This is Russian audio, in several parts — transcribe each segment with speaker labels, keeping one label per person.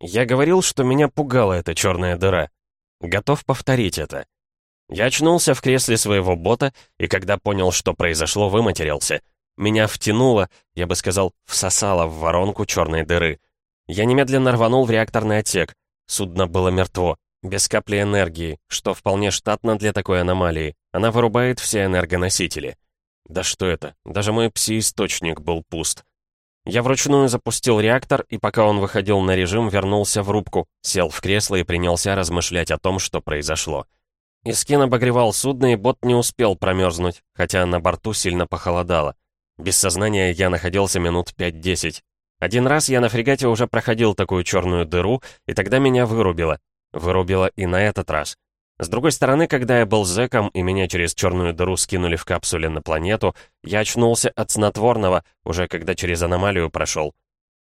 Speaker 1: Я говорил, что меня пугала эта черная дыра. Готов повторить это. Я очнулся в кресле своего бота, и когда понял, что произошло, выматерился. Меня втянуло, я бы сказал, всосало в воронку черной дыры. Я немедленно рванул в реакторный отсек. Судно было мертво, без капли энергии, что вполне штатно для такой аномалии. Она вырубает все энергоносители. Да что это? Даже мой пси-источник был пуст. Я вручную запустил реактор, и пока он выходил на режим, вернулся в рубку, сел в кресло и принялся размышлять о том, что произошло. Искин обогревал судно, и бот не успел промерзнуть, хотя на борту сильно похолодало. Без сознания я находился минут 5-10. Один раз я на фрегате уже проходил такую черную дыру, и тогда меня вырубило. Вырубило и на этот раз. С другой стороны, когда я был зэком, и меня через черную дыру скинули в капсуле на планету, я очнулся от снотворного, уже когда через аномалию прошел.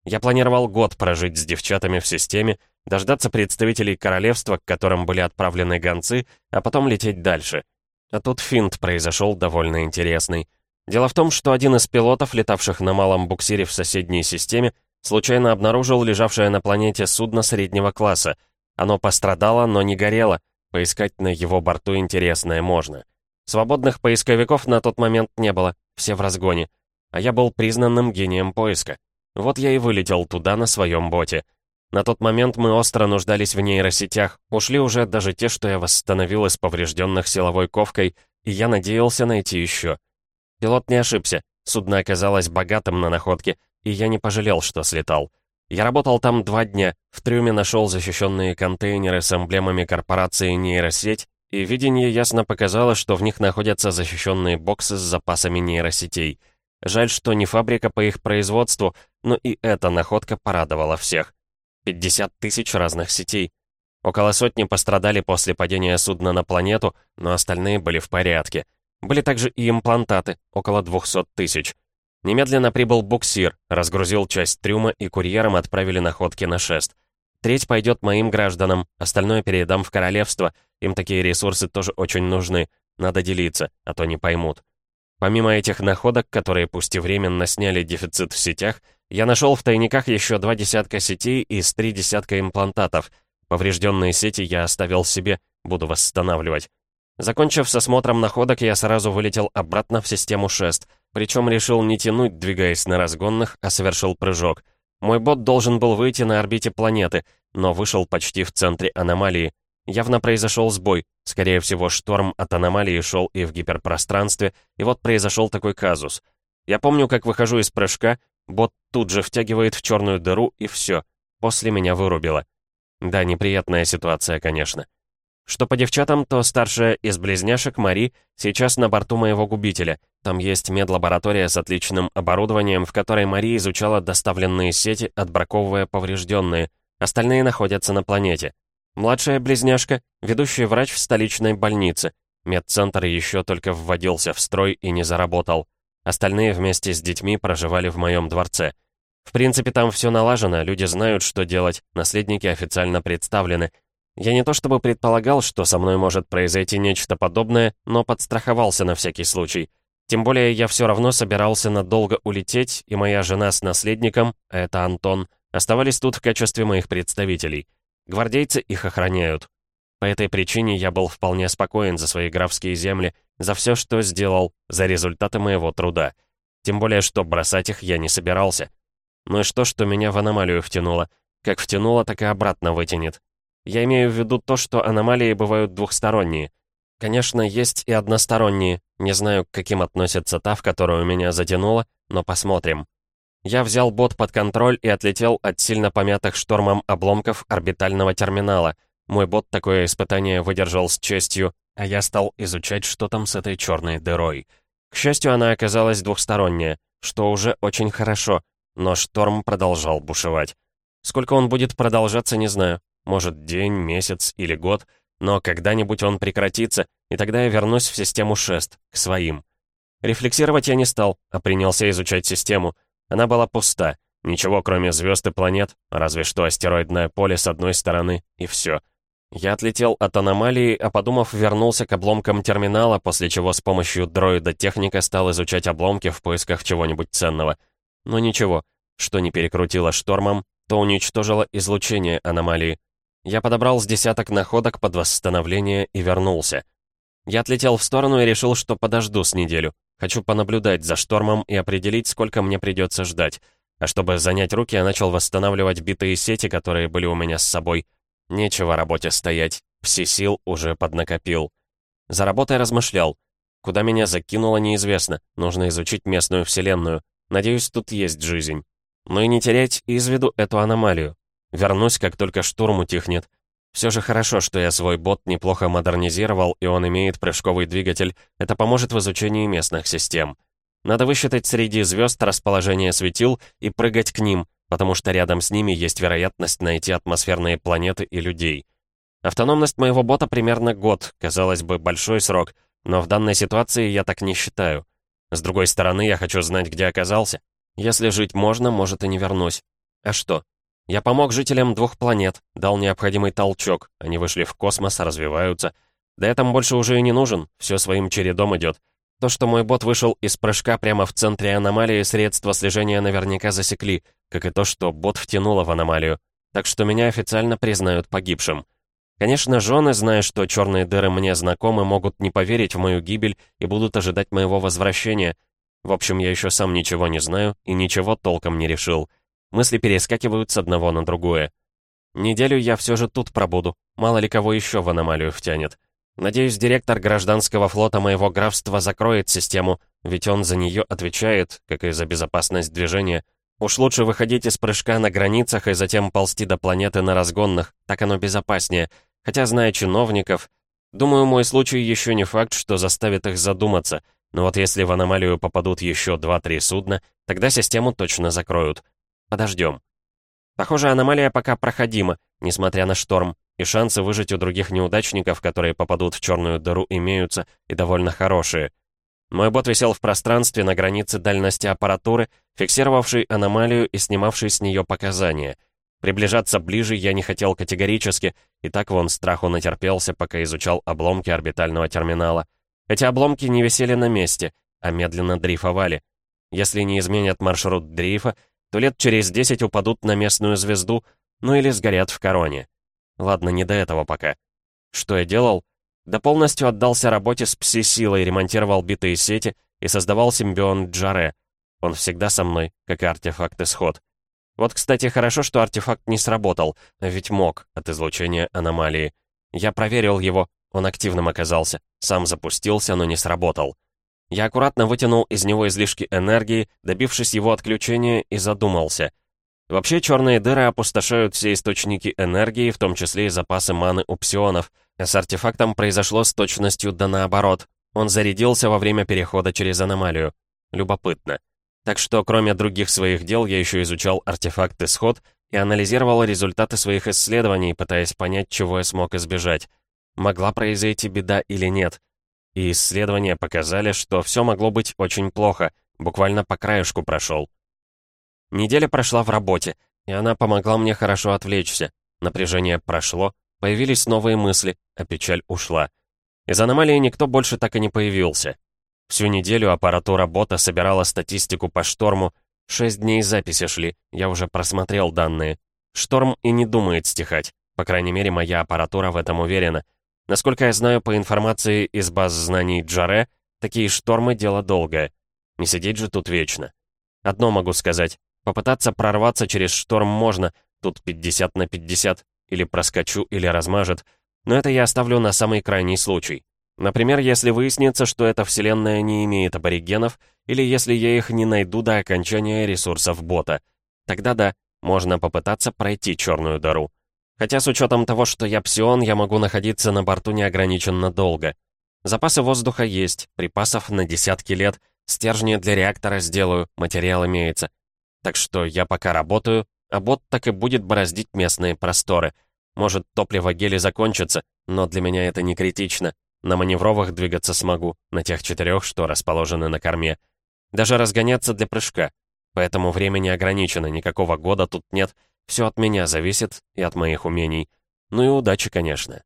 Speaker 1: Я планировал год прожить с девчатами в системе, дождаться представителей королевства, к которым были отправлены гонцы, а потом лететь дальше. А тут финт произошел довольно интересный. Дело в том, что один из пилотов, летавших на малом буксире в соседней системе, случайно обнаружил лежавшее на планете судно среднего класса. Оно пострадало, но не горело. Поискать на его борту интересное можно. Свободных поисковиков на тот момент не было, все в разгоне. А я был признанным гением поиска. Вот я и вылетел туда на своем боте. На тот момент мы остро нуждались в нейросетях. Ушли уже даже те, что я восстановил из поврежденных силовой ковкой, и я надеялся найти еще. Пилот не ошибся. Судно оказалось богатым на находки, и я не пожалел, что слетал. Я работал там два дня, в трюме нашел защищенные контейнеры с эмблемами корпорации нейросеть, и видение ясно показало, что в них находятся защищенные боксы с запасами нейросетей. Жаль, что не фабрика по их производству, но и эта находка порадовала всех. 50 тысяч разных сетей. Около сотни пострадали после падения судна на планету, но остальные были в порядке. Были также и имплантаты, около 200 тысяч. Немедленно прибыл буксир, разгрузил часть трюма и курьером отправили находки на шест. Треть пойдет моим гражданам, остальное передам в королевство. Им такие ресурсы тоже очень нужны. Надо делиться, а то не поймут. Помимо этих находок, которые пусть и временно сняли дефицит в сетях, я нашел в тайниках еще два десятка сетей и три десятка имплантатов. Поврежденные сети я оставил себе, буду восстанавливать. Закончив с осмотром находок, я сразу вылетел обратно в систему шест, причем решил не тянуть, двигаясь на разгонных, а совершил прыжок. Мой бот должен был выйти на орбите планеты, но вышел почти в центре аномалии. Явно произошел сбой. Скорее всего, шторм от аномалии шел и в гиперпространстве, и вот произошел такой казус. Я помню, как выхожу из прыжка, Бот тут же втягивает в черную дыру, и все. После меня вырубило. Да, неприятная ситуация, конечно. Что по девчатам, то старшая из близняшек, Мари, сейчас на борту моего губителя. Там есть медлаборатория с отличным оборудованием, в которой Мари изучала доставленные сети, отбраковывая поврежденные. Остальные находятся на планете. Младшая близняшка — ведущий врач в столичной больнице. Медцентр еще только вводился в строй и не заработал. Остальные вместе с детьми проживали в моем дворце. В принципе, там все налажено, люди знают, что делать, наследники официально представлены. Я не то чтобы предполагал, что со мной может произойти нечто подобное, но подстраховался на всякий случай. Тем более я все равно собирался надолго улететь, и моя жена с наследником, это Антон, оставались тут в качестве моих представителей. Гвардейцы их охраняют. По этой причине я был вполне спокоен за свои графские земли, за все, что сделал, за результаты моего труда. Тем более, что бросать их я не собирался. Ну и что, что меня в аномалию втянуло? Как втянуло, так и обратно вытянет. Я имею в виду то, что аномалии бывают двухсторонние. Конечно, есть и односторонние. Не знаю, к каким относится та, в которую меня затянуло, но посмотрим. Я взял бот под контроль и отлетел от сильно помятых штормом обломков орбитального терминала. Мой бот такое испытание выдержал с честью, а я стал изучать, что там с этой черной дырой. К счастью, она оказалась двухсторонняя, что уже очень хорошо, но шторм продолжал бушевать. Сколько он будет продолжаться, не знаю. Может, день, месяц или год, но когда-нибудь он прекратится, и тогда я вернусь в систему шест, к своим. Рефлексировать я не стал, а принялся изучать систему. Она была пуста. Ничего, кроме звезд и планет, разве что астероидное поле с одной стороны, и все. Я отлетел от аномалии, а подумав, вернулся к обломкам терминала, после чего с помощью дроида-техника стал изучать обломки в поисках чего-нибудь ценного. Но ничего, что не перекрутило штормом, то уничтожило излучение аномалии. Я подобрал с десяток находок под восстановление и вернулся. Я отлетел в сторону и решил, что подожду с неделю. Хочу понаблюдать за штормом и определить, сколько мне придется ждать. А чтобы занять руки, я начал восстанавливать битые сети, которые были у меня с собой. Нечего работе стоять. Все сил уже поднакопил. За работой размышлял. Куда меня закинуло, неизвестно. Нужно изучить местную вселенную. Надеюсь, тут есть жизнь. Но и не терять из виду эту аномалию. Вернусь, как только штурм утихнет. Все же хорошо, что я свой бот неплохо модернизировал, и он имеет прыжковый двигатель. Это поможет в изучении местных систем. Надо высчитать среди звезд расположение светил и прыгать к ним, потому что рядом с ними есть вероятность найти атмосферные планеты и людей. Автономность моего бота примерно год, казалось бы, большой срок, но в данной ситуации я так не считаю. С другой стороны, я хочу знать, где оказался. Если жить можно, может и не вернусь. А что? Я помог жителям двух планет, дал необходимый толчок, они вышли в космос, развиваются. Да я там больше уже и не нужен, все своим чередом идет. То, что мой бот вышел из прыжка прямо в центре аномалии, средства слежения наверняка засекли, как и то, что бот втянуло в аномалию. Так что меня официально признают погибшим. Конечно, жены, зная, что черные дыры мне знакомы, могут не поверить в мою гибель и будут ожидать моего возвращения. В общем, я еще сам ничего не знаю и ничего толком не решил. Мысли перескакивают с одного на другое. Неделю я все же тут пробуду, мало ли кого еще в аномалию втянет. Надеюсь, директор гражданского флота моего графства закроет систему, ведь он за нее отвечает, как и за безопасность движения. Уж лучше выходить из прыжка на границах и затем ползти до планеты на разгонных, так оно безопаснее. Хотя, зная чиновников, думаю, мой случай еще не факт, что заставит их задуматься. Но вот если в аномалию попадут еще 2-3 судна, тогда систему точно закроют. Подождем. Похоже, аномалия пока проходима, несмотря на шторм и шансы выжить у других неудачников, которые попадут в черную дыру, имеются, и довольно хорошие. Мой бот висел в пространстве на границе дальности аппаратуры, фиксировавшей аномалию и снимавшей с нее показания. Приближаться ближе я не хотел категорически, и так вон страху натерпелся, пока изучал обломки орбитального терминала. Эти обломки не висели на месте, а медленно дрейфовали. Если не изменят маршрут дрейфа, то лет через десять упадут на местную звезду, ну или сгорят в короне. Ладно, не до этого пока. Что я делал? Да полностью отдался работе с пси-силой, ремонтировал битые сети и создавал симбион Джаре. Он всегда со мной, как и артефакт Исход. Вот, кстати, хорошо, что артефакт не сработал, ведь мог от излучения аномалии. Я проверил его, он активным оказался. Сам запустился, но не сработал. Я аккуратно вытянул из него излишки энергии, добившись его отключения, и задумался. Вообще, черные дыры опустошают все источники энергии, в том числе и запасы маны у псионов, с артефактом произошло с точностью да наоборот. Он зарядился во время перехода через аномалию. Любопытно. Так что, кроме других своих дел, я еще изучал артефакт «Исход» и анализировал результаты своих исследований, пытаясь понять, чего я смог избежать. Могла произойти беда или нет. И исследования показали, что все могло быть очень плохо, буквально по краешку прошел. Неделя прошла в работе, и она помогла мне хорошо отвлечься. Напряжение прошло, появились новые мысли, а печаль ушла. Из аномалии никто больше так и не появился. Всю неделю аппаратура бота собирала статистику по шторму. Шесть дней записи шли, я уже просмотрел данные. Шторм и не думает стихать. По крайней мере, моя аппаратура в этом уверена. Насколько я знаю по информации из баз знаний Джаре, такие штормы — дело долгое. Не сидеть же тут вечно. Одно могу сказать. Попытаться прорваться через шторм можно, тут 50 на 50, или проскочу, или размажет, но это я оставлю на самый крайний случай. Например, если выяснится, что эта вселенная не имеет аборигенов, или если я их не найду до окончания ресурсов бота. Тогда да, можно попытаться пройти черную дыру. Хотя с учетом того, что я псион, я могу находиться на борту неограниченно долго. Запасы воздуха есть, припасов на десятки лет, стержни для реактора сделаю, материал имеется. Так что я пока работаю, а бот так и будет бороздить местные просторы. Может, топливо гели закончится, но для меня это не критично. На маневровых двигаться смогу, на тех четырех, что расположены на корме. Даже разгоняться для прыжка. Поэтому время не ограничено, никакого года тут нет. Все от меня зависит и от моих умений. Ну и удачи, конечно.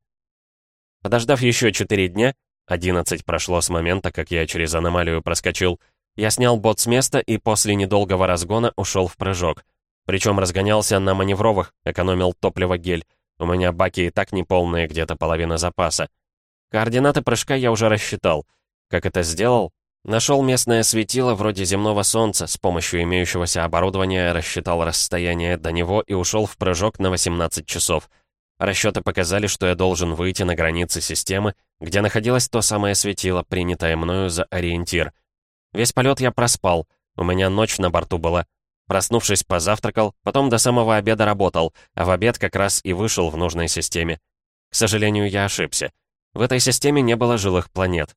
Speaker 1: Подождав еще четыре дня, одиннадцать прошло с момента, как я через аномалию проскочил, я снял бот с места и после недолгого разгона ушел в прыжок. Причем разгонялся на маневровых, экономил топливо гель. У меня баки и так неполные, где-то половина запаса. Координаты прыжка я уже рассчитал. Как это сделал? Нашел местное светило вроде земного солнца, с помощью имеющегося оборудования рассчитал расстояние до него и ушел в прыжок на 18 часов. Расчеты показали, что я должен выйти на границы системы, где находилось то самое светило, принятое мною за ориентир. Весь полет я проспал, у меня ночь на борту была. Проснувшись, позавтракал, потом до самого обеда работал, а в обед как раз и вышел в нужной системе. К сожалению, я ошибся. В этой системе не было жилых планет.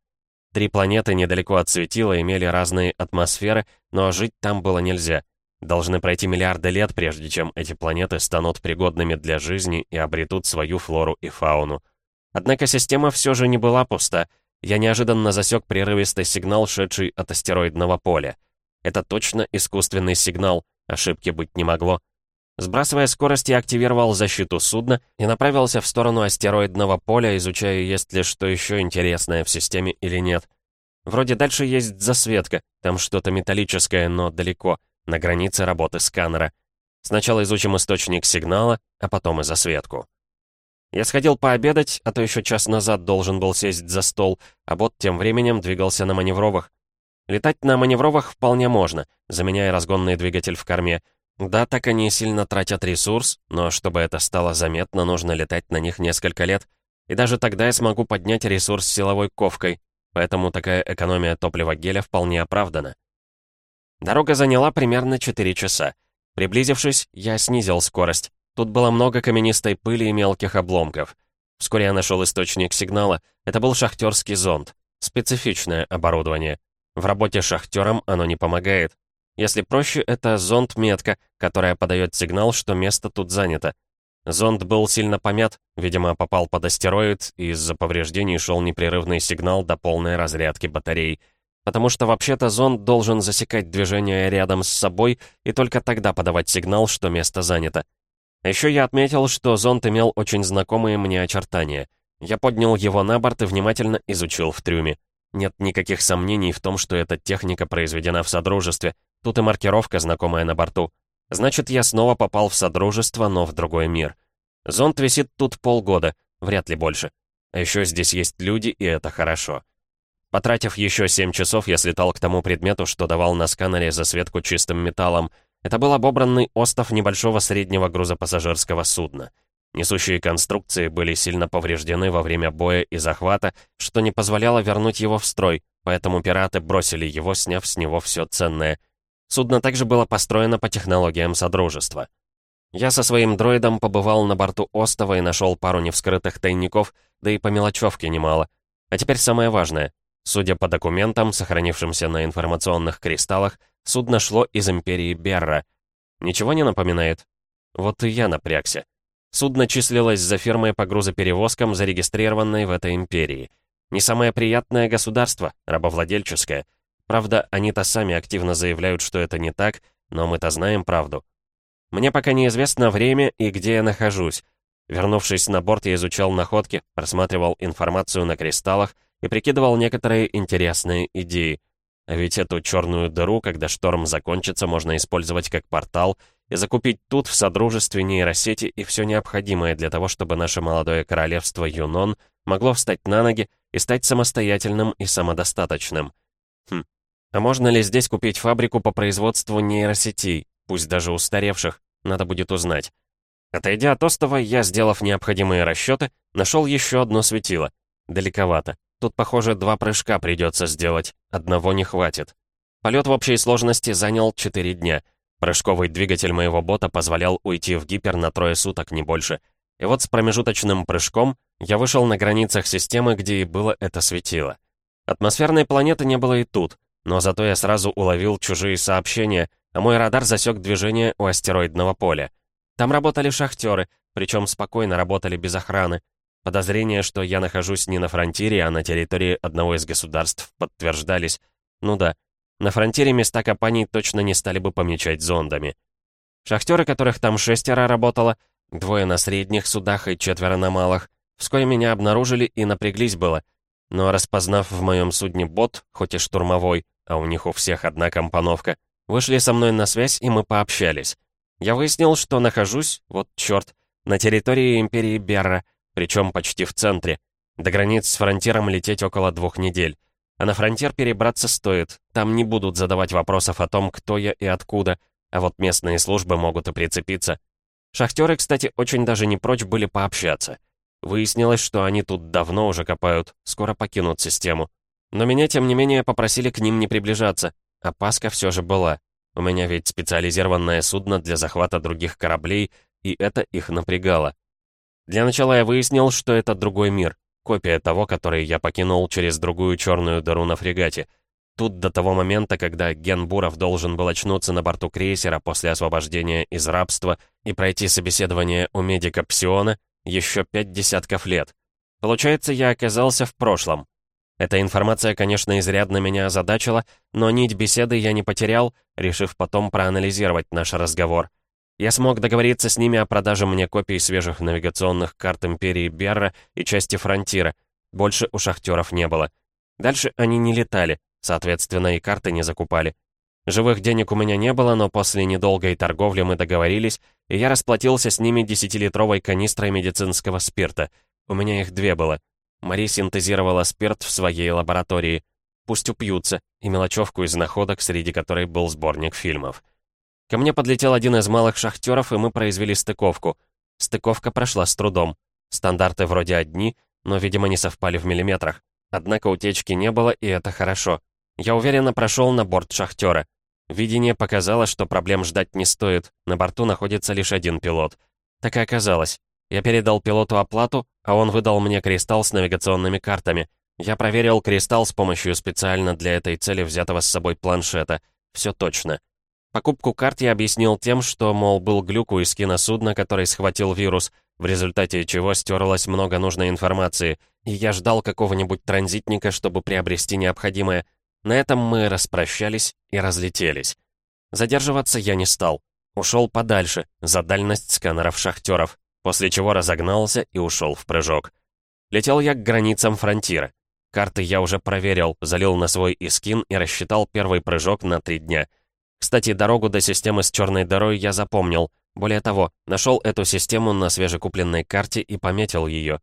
Speaker 1: Три планеты недалеко от светила имели разные атмосферы, но жить там было нельзя. Должны пройти миллиарды лет, прежде чем эти планеты станут пригодными для жизни и обретут свою флору и фауну. Однако система все же не была пуста. Я неожиданно засек прерывистый сигнал, шедший от астероидного поля. Это точно искусственный сигнал, ошибки быть не могло. Сбрасывая скорость, я активировал защиту судна и направился в сторону астероидного поля, изучая, есть ли что еще интересное в системе или нет. Вроде дальше есть засветка, там что-то металлическое, но далеко, на границе работы сканера. Сначала изучим источник сигнала, а потом и засветку. Я сходил пообедать, а то еще час назад должен был сесть за стол, а бот тем временем двигался на маневровых. Летать на маневровых вполне можно, заменяя разгонный двигатель в корме — да, так они сильно тратят ресурс, но чтобы это стало заметно, нужно летать на них несколько лет. И даже тогда я смогу поднять ресурс силовой ковкой, поэтому такая экономия топлива геля вполне оправдана. Дорога заняла примерно 4 часа. Приблизившись, я снизил скорость. Тут было много каменистой пыли и мелких обломков. Вскоре я нашел источник сигнала. Это был шахтерский зонд. Специфичное оборудование. В работе шахтерам оно не помогает, если проще, это зонд-метка, которая подает сигнал, что место тут занято. Зонд был сильно помят, видимо, попал под астероид, и из-за повреждений шел непрерывный сигнал до полной разрядки батарей. Потому что вообще-то зонд должен засекать движение рядом с собой и только тогда подавать сигнал, что место занято. Еще я отметил, что зонд имел очень знакомые мне очертания. Я поднял его на борт и внимательно изучил в трюме. Нет никаких сомнений в том, что эта техника произведена в Содружестве, Тут и маркировка, знакомая на борту. Значит, я снова попал в Содружество, но в другой мир. Зонд висит тут полгода, вряд ли больше. А еще здесь есть люди, и это хорошо. Потратив еще 7 часов, я слетал к тому предмету, что давал на сканере засветку чистым металлом. Это был обобранный остов небольшого среднего грузопассажирского судна. Несущие конструкции были сильно повреждены во время боя и захвата, что не позволяло вернуть его в строй, поэтому пираты бросили его, сняв с него все ценное — Судно также было построено по технологиям Содружества. Я со своим дроидом побывал на борту остова и нашел пару невскрытых тайников, да и по мелочевке немало. А теперь самое важное. Судя по документам, сохранившимся на информационных кристаллах, судно шло из Империи Берра. Ничего не напоминает? Вот и я напрягся. Судно числилось за фирмой по грузоперевозкам, зарегистрированной в этой империи. Не самое приятное государство, рабовладельческое — Правда, они-то сами активно заявляют, что это не так, но мы-то знаем правду. Мне пока неизвестно время и где я нахожусь. Вернувшись на борт, я изучал находки, просматривал информацию на кристаллах и прикидывал некоторые интересные идеи. А ведь эту черную дыру, когда шторм закончится, можно использовать как портал и закупить тут в Содружестве нейросети и все необходимое для того, чтобы наше молодое королевство Юнон могло встать на ноги и стать самостоятельным и самодостаточным. Хм, а можно ли здесь купить фабрику по производству нейросетей, пусть даже устаревших, надо будет узнать. Отойдя от остова, я, сделав необходимые расчеты, нашел еще одно светило. Далековато. Тут, похоже, два прыжка придется сделать, одного не хватит. Полет в общей сложности занял 4 дня. Прыжковый двигатель моего бота позволял уйти в гипер на трое суток, не больше. И вот с промежуточным прыжком я вышел на границах системы, где и было это светило. Атмосферной планеты не было и тут — но зато я сразу уловил чужие сообщения, а мой радар засек движение у астероидного поля. Там работали шахтеры, причем спокойно работали без охраны. Подозрения, что я нахожусь не на фронтире, а на территории одного из государств, подтверждались. Ну да, на фронтире места компаний точно не стали бы помечать зондами. Шахтеры, которых там шестеро работало, двое на средних судах и четверо на малых, вскоре меня обнаружили и напряглись было. Но распознав в моем судне бот, хоть и штурмовой, а у них у всех одна компоновка, вышли со мной на связь, и мы пообщались. Я выяснил, что нахожусь, вот черт, на территории Империи Берра, причем почти в центре. До границ с фронтиром лететь около двух недель. А на фронтир перебраться стоит. Там не будут задавать вопросов о том, кто я и откуда, а вот местные службы могут и прицепиться. Шахтеры, кстати, очень даже не прочь были пообщаться. Выяснилось, что они тут давно уже копают, скоро покинут систему. Но меня, тем не менее, попросили к ним не приближаться. Опаска все же была. У меня ведь специализированное судно для захвата других кораблей, и это их напрягало. Для начала я выяснил, что это другой мир, копия того, который я покинул через другую черную дыру на фрегате. Тут до того момента, когда Ген Буров должен был очнуться на борту крейсера после освобождения из рабства и пройти собеседование у медика Псиона, еще пять десятков лет. Получается, я оказался в прошлом. Эта информация, конечно, изрядно меня озадачила, но нить беседы я не потерял, решив потом проанализировать наш разговор. Я смог договориться с ними о продаже мне копий свежих навигационных карт Империи Берра и части Фронтира. Больше у шахтеров не было. Дальше они не летали, соответственно, и карты не закупали. Живых денег у меня не было, но после недолгой торговли мы договорились, и я расплатился с ними десятилитровой канистрой медицинского спирта. У меня их две было. Мари синтезировала спирт в своей лаборатории. Пусть упьются, и мелочевку из находок, среди которой был сборник фильмов. Ко мне подлетел один из малых шахтеров, и мы произвели стыковку. Стыковка прошла с трудом. Стандарты вроде одни, но, видимо, не совпали в миллиметрах. Однако утечки не было, и это хорошо. Я уверенно прошел на борт шахтера. Видение показало, что проблем ждать не стоит, на борту находится лишь один пилот. Так и оказалось. Я передал пилоту оплату, а он выдал мне кристалл с навигационными картами. Я проверил кристалл с помощью специально для этой цели взятого с собой планшета. Все точно. Покупку карт я объяснил тем, что, мол, был глюк у эскина судна, который схватил вирус, в результате чего стерлось много нужной информации, и я ждал какого-нибудь транзитника, чтобы приобрести необходимое, на этом мы распрощались и разлетелись. Задерживаться я не стал. Ушел подальше, за дальность сканеров шахтеров, после чего разогнался и ушел в прыжок. Летел я к границам фронтира. Карты я уже проверил, залил на свой искин и рассчитал первый прыжок на три дня. Кстати, дорогу до системы с черной дырой я запомнил. Более того, нашел эту систему на свежекупленной карте и пометил ее.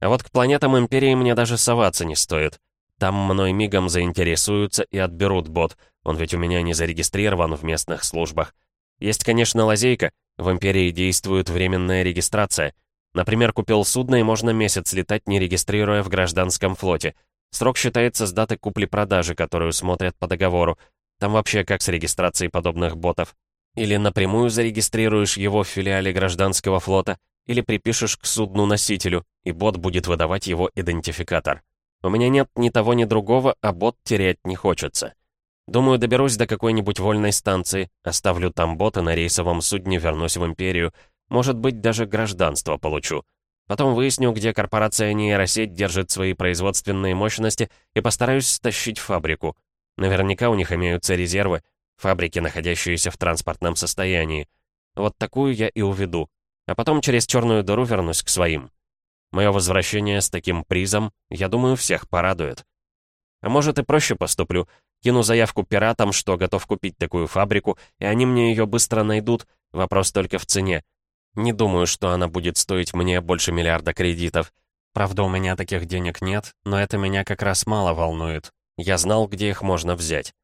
Speaker 1: А вот к планетам Империи мне даже соваться не стоит. Там мной мигом заинтересуются и отберут бот, он ведь у меня не зарегистрирован в местных службах. Есть, конечно, лазейка, в Империи действует временная регистрация. Например, купил судно и можно месяц летать, не регистрируя в гражданском флоте. Срок считается с даты купли-продажи, которую смотрят по договору. Там вообще как с регистрацией подобных ботов. Или напрямую зарегистрируешь его в филиале гражданского флота, или припишешь к судну-носителю, и бот будет выдавать его идентификатор. У меня нет ни того, ни другого, а бот терять не хочется. Думаю, доберусь до какой-нибудь вольной станции, оставлю там бота на рейсовом судне, вернусь в Империю. Может быть, даже гражданство получу. Потом выясню, где корпорация нейросеть держит свои производственные мощности и постараюсь стащить фабрику. Наверняка у них имеются резервы, фабрики, находящиеся в транспортном состоянии. Вот такую я и уведу. А потом через черную дыру вернусь к своим. Мое возвращение с таким призом, я думаю, всех порадует. А может и проще поступлю. Кину заявку пиратам, что готов купить такую фабрику, и они мне ее быстро найдут, вопрос только в цене. Не думаю, что она будет стоить мне больше миллиарда кредитов. Правда, у меня таких денег нет, но это меня как раз мало волнует. Я знал, где их можно взять.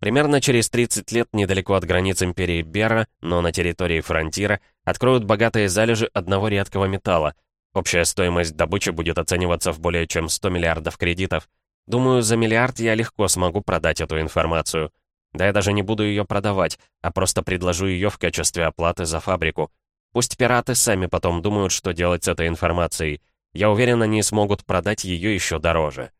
Speaker 1: Примерно через 30 лет недалеко от границ империи Берра, но на территории Фронтира, откроют богатые залежи одного редкого металла, Общая стоимость добычи будет оцениваться в более чем 100 миллиардов кредитов. Думаю, за миллиард я легко смогу продать эту информацию. Да я даже не буду ее продавать, а просто предложу ее в качестве оплаты за фабрику. Пусть пираты сами потом думают, что делать с этой информацией. Я уверен, они смогут продать ее еще дороже.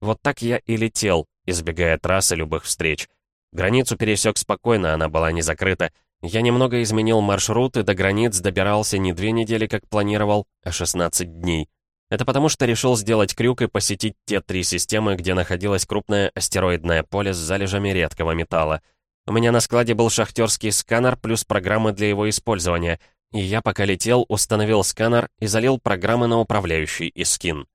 Speaker 1: Вот так я и летел, избегая трассы любых встреч. Границу пересек спокойно, она была не закрыта, я немного изменил маршрут и до границ добирался не две недели, как планировал, а 16 дней. Это потому, что решил сделать крюк и посетить те три системы, где находилось крупное астероидное поле с залежами редкого металла. У меня на складе был шахтерский сканер плюс программы для его использования, и я пока летел, установил сканер и залил программы на управляющий Искин.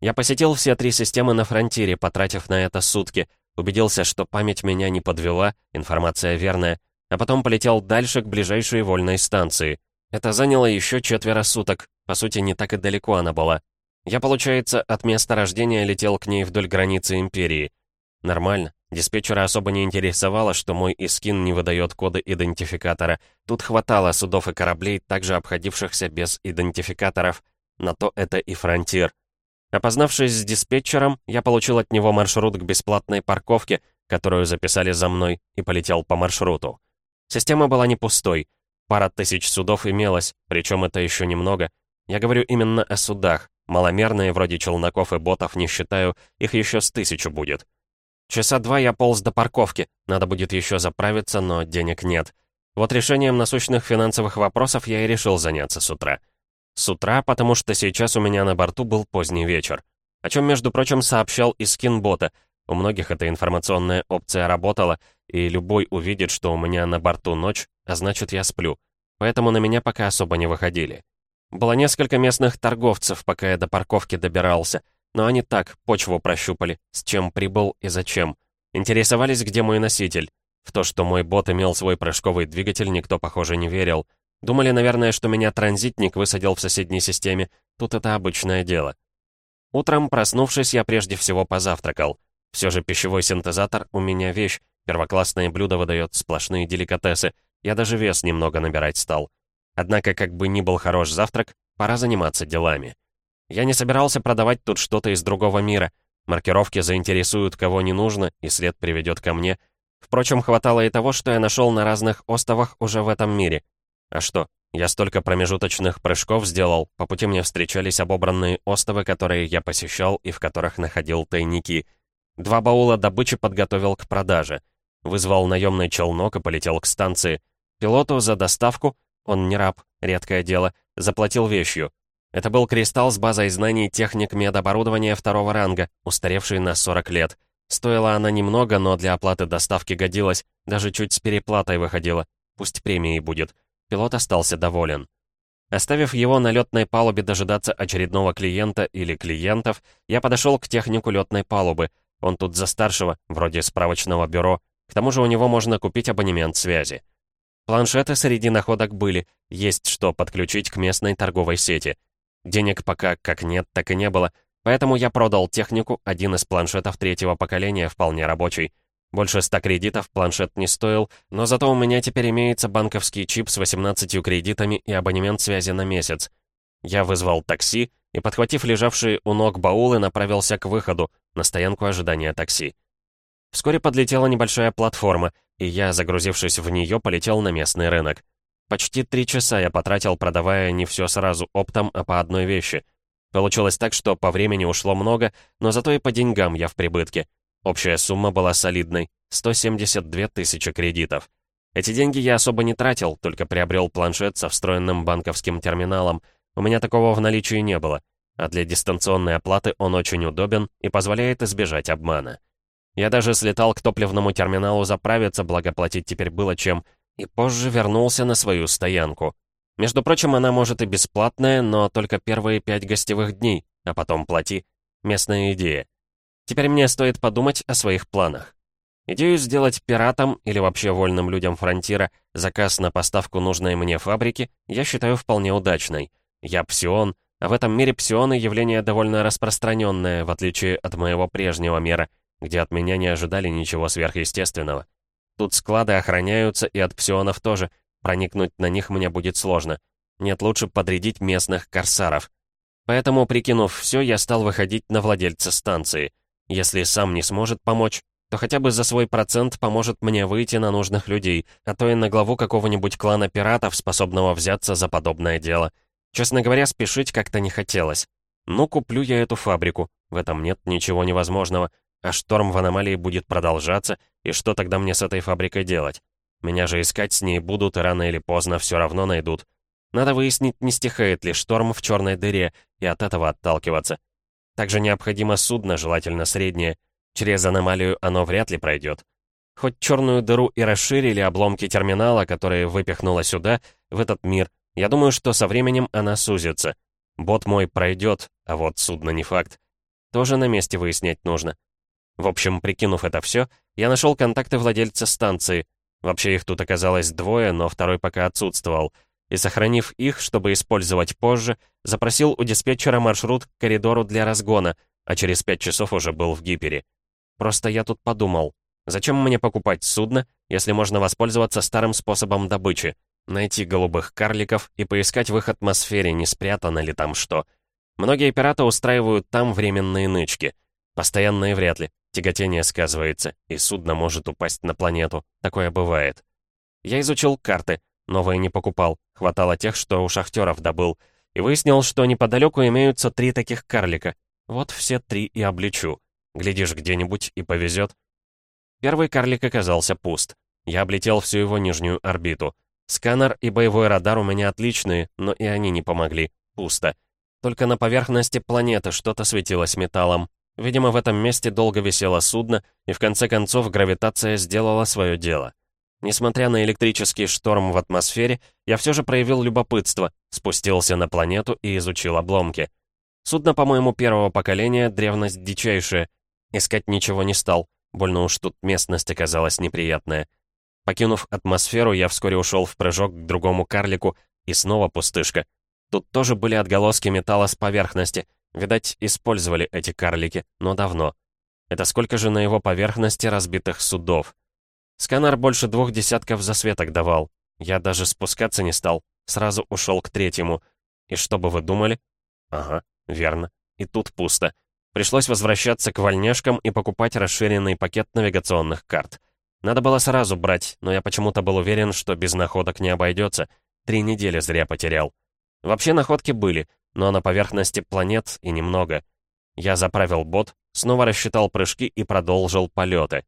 Speaker 1: Я посетил все три системы на фронтире, потратив на это сутки, убедился, что память меня не подвела, информация верная, а потом полетел дальше к ближайшей вольной станции. Это заняло еще четверо суток, по сути, не так и далеко она была. Я, получается, от места рождения летел к ней вдоль границы Империи. Нормально. Диспетчера особо не интересовало, что мой Искин не выдает коды идентификатора. Тут хватало судов и кораблей, также обходившихся без идентификаторов. На то это и фронтир. Опознавшись с диспетчером, я получил от него маршрут к бесплатной парковке, которую записали за мной, и полетел по маршруту. Система была не пустой. Пара тысяч судов имелось, причем это еще немного. Я говорю именно о судах. Маломерные, вроде челноков и ботов, не считаю, их еще с тысячу будет. Часа два я полз до парковки, надо будет еще заправиться, но денег нет. Вот решением насущных финансовых вопросов я и решил заняться с утра. С утра, потому что сейчас у меня на борту был поздний вечер. О чем, между прочим, сообщал и скинбота. У многих эта информационная опция работала, и любой увидит, что у меня на борту ночь, а значит, я сплю. Поэтому на меня пока особо не выходили. Было несколько местных торговцев, пока я до парковки добирался, но они так, почву прощупали, с чем прибыл и зачем. Интересовались, где мой носитель. В то, что мой бот имел свой прыжковый двигатель, никто, похоже, не верил. Думали, наверное, что меня транзитник высадил в соседней системе. Тут это обычное дело. Утром, проснувшись, я прежде всего позавтракал. Все же пищевой синтезатор у меня вещь. Первоклассное блюдо выдает сплошные деликатесы. Я даже вес немного набирать стал. Однако, как бы ни был хорош завтрак, пора заниматься делами. Я не собирался продавать тут что-то из другого мира. Маркировки заинтересуют кого не нужно, и след приведет ко мне. Впрочем, хватало и того, что я нашел на разных островах уже в этом мире. А что, я столько промежуточных прыжков сделал, по пути мне встречались обобранные островы, которые я посещал и в которых находил тайники. Два баула добычи подготовил к продаже. Вызвал наемный челнок и полетел к станции. Пилоту за доставку, он не раб, редкое дело, заплатил вещью. Это был кристалл с базой знаний техник медоборудования второго ранга, устаревший на 40 лет. Стоила она немного, но для оплаты доставки годилась, даже чуть с переплатой выходила. Пусть премией будет. Пилот остался доволен. Оставив его на летной палубе дожидаться очередного клиента или клиентов, я подошел к технику летной палубы. Он тут за старшего, вроде справочного бюро. К тому же у него можно купить абонемент связи. Планшеты среди находок были, есть что подключить к местной торговой сети. Денег пока как нет, так и не было, поэтому я продал технику, один из планшетов третьего поколения, вполне рабочий. Больше 100 кредитов планшет не стоил, но зато у меня теперь имеется банковский чип с 18 кредитами и абонемент связи на месяц. Я вызвал такси и, подхватив лежавшие у ног баулы, направился к выходу, на стоянку ожидания такси. Вскоре подлетела небольшая платформа, и я, загрузившись в нее, полетел на местный рынок. Почти три часа я потратил, продавая не все сразу оптом, а по одной вещи. Получилось так, что по времени ушло много, но зато и по деньгам я в прибытке. Общая сумма была солидной — 172 тысячи кредитов. Эти деньги я особо не тратил, только приобрел планшет со встроенным банковским терминалом. У меня такого в наличии не было. А для дистанционной оплаты он очень удобен и позволяет избежать обмана. Я даже слетал к топливному терминалу заправиться, благо платить теперь было чем, и позже вернулся на свою стоянку. Между прочим, она может и бесплатная, но только первые пять гостевых дней, а потом плати. Местная идея. Теперь мне стоит подумать о своих планах. Идею сделать пиратам или вообще вольным людям фронтира заказ на поставку нужной мне фабрики я считаю вполне удачной. Я псион, а в этом мире псионы явление довольно распространенное, в отличие от моего прежнего мира, где от меня не ожидали ничего сверхъестественного. Тут склады охраняются и от псионов тоже, проникнуть на них мне будет сложно. Нет, лучше подрядить местных корсаров. Поэтому, прикинув все, я стал выходить на владельца станции — если сам не сможет помочь, то хотя бы за свой процент поможет мне выйти на нужных людей, а то и на главу какого-нибудь клана пиратов, способного взяться за подобное дело. Честно говоря, спешить как-то не хотелось. Ну, куплю я эту фабрику, в этом нет ничего невозможного, а шторм в аномалии будет продолжаться, и что тогда мне с этой фабрикой делать? Меня же искать с ней будут, и рано или поздно все равно найдут. Надо выяснить, не стихает ли шторм в черной дыре, и от этого отталкиваться. Также необходимо судно, желательно среднее. Через аномалию оно вряд ли пройдет. Хоть черную дыру и расширили обломки терминала, которые выпихнуло сюда, в этот мир, я думаю, что со временем она сузится. Бот мой пройдет, а вот судно не факт. Тоже на месте выяснять нужно. В общем, прикинув это все, я нашел контакты владельца станции. Вообще их тут оказалось двое, но второй пока отсутствовал. И сохранив их, чтобы использовать позже, запросил у диспетчера маршрут к коридору для разгона, а через пять часов уже был в Гипере. Просто я тут подумал, зачем мне покупать судно, если можно воспользоваться старым способом добычи? Найти голубых карликов и поискать в их атмосфере, не спрятано ли там что. Многие пираты устраивают там временные нычки. Постоянные вряд ли. Тяготение сказывается, и судно может упасть на планету. Такое бывает. Я изучил карты, новые не покупал, хватало тех, что у шахтеров добыл, и выяснил, что неподалеку имеются три таких карлика. Вот все три и облечу. Глядишь где-нибудь и повезет. Первый карлик оказался пуст. Я облетел всю его нижнюю орбиту. Сканер и боевой радар у меня отличные, но и они не помогли. Пусто. Только на поверхности планеты что-то светилось металлом. Видимо, в этом месте долго висело судно, и в конце концов гравитация сделала свое дело. Несмотря на электрический шторм в атмосфере, я все же проявил любопытство, спустился на планету и изучил обломки. Судно, по-моему, первого поколения, древность дичайшая. Искать ничего не стал, больно уж тут местность оказалась неприятная. Покинув атмосферу, я вскоре ушел в прыжок к другому карлику, и снова пустышка. Тут тоже были отголоски металла с поверхности — Видать, использовали эти карлики, но давно. Это сколько же на его поверхности разбитых судов? Сканер больше двух десятков засветок давал. Я даже спускаться не стал, сразу ушел к третьему. И что бы вы думали? Ага, верно. И тут пусто. Пришлось возвращаться к вольняшкам и покупать расширенный пакет навигационных карт. Надо было сразу брать, но я почему-то был уверен, что без находок не обойдется. Три недели зря потерял. Вообще находки были, но на поверхности планет и немного. Я заправил бот, снова рассчитал прыжки и продолжил полеты.